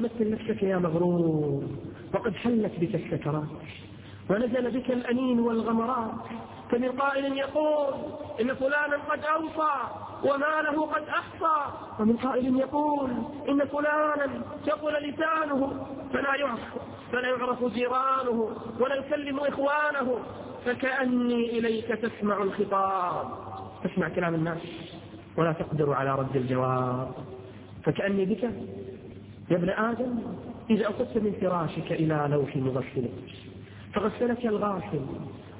مثل نفسك يا مغرور. وقد حلت بك السكرات ونزل بك الأنين والغمرات. فمن قائل يقول إن فلانا قد أوصى وماله قد أحصى. ومن قائل يقول إن فلانا ثقل لسانه فلا يعرف فلا يعرف جيرانه ولا يكلم إخوانه. فكأني إليك تسمع الخطاب. تسمع كلام الناس ولا تقدر على رد الجواب. فكأني بك يا ابن آدم إذا أخذت من فراشك إلى لوح مغسلك فغسلك الغاسل.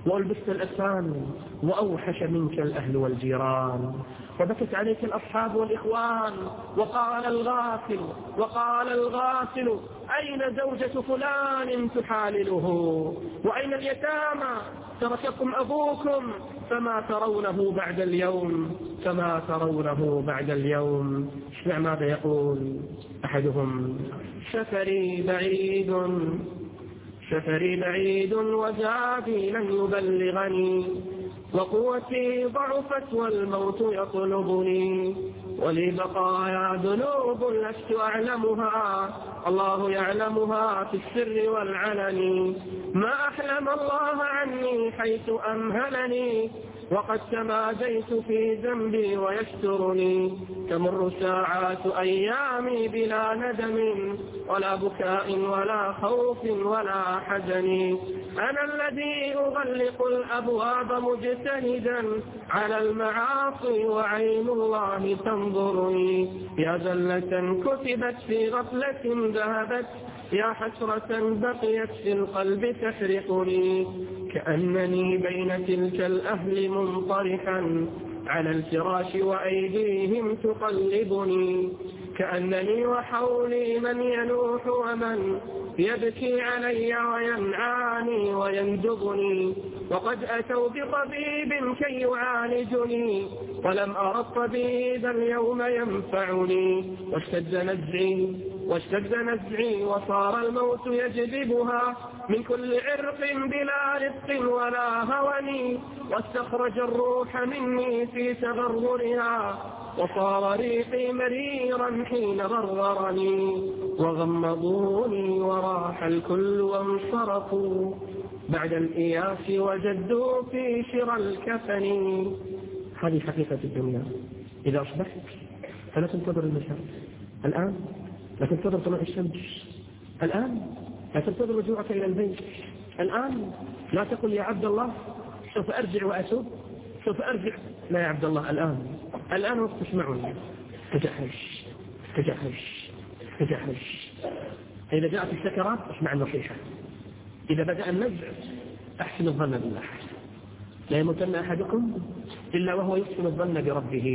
وألبست الأسان وأوحش منك الأهل والجيران. وبكت عليك الأصحاب والإخوان وقال الغافل وقال الغافل أين زوجة فلان تحالله؟ وأين اليتامى؟ ترككم أبوكم فما ترونه بعد اليوم فما ترونه بعد اليوم. اسمع ماذا يقول أحدهم؟ سفري بعيد. سفري بعيد وزادي لن يبلغني وقوتي ضعفت والموت يطلبني. ولي بقايا ذنوب لست أعلمها الله يعلمها في السر والعلن. ما أحلم الله عني حيث أمهلني وقد تماديت في ذنبي ويسترني تمر ساعات أيامي بلا ندم ولا بكاء ولا خوف ولا حزن. أنا الذي أغلق الأبواب مجتهدا على المعاصي وعين الله تنظرني. يا زلة كتبت في غفلة ذهبت يا حسرة بقيت في القلب تحرقني كأنني بين تلك الأهل منطرحا. على الفراش وأيديهم تقلبني كأنني وحولي من ينوح ومن يبكي علي وينعاني ويندبني. وقد أتوا بطبيب كي يعالجني ولم أرى الطبيب اليوم ينفعني. واشتد نزعي واشتد نزعي وصار الموت يجذبها. من كل عرق بلا رفق ولا هوني واستخرج الروح مني في تغرغرها. وصار ريقي مريرا حين غرغرني. وغمضوني وراح الكل وانصرفوا. بعد الإياس وجدوا في شرى الكفن. هذه حقيقة الدنيا. إذا أصبحت فلا تنتظر المساء الآن لا تنتظر طلوع الشمس. الآن لا تنتظر رجوعك إلى البيت. الآن لا تقل يا عبد الله سوف أرجع وأتوب. سوف أرجع. لا يا عبد الله الآن. الآن وقت تسمعني تجهش تجهش تجهش إذا جاءت السكرات أسمع النصيحة. إذا بدأ النزع أحسن الظن بالله. لا يموتن أحدكم إلا وهو يحسن الظن بربه.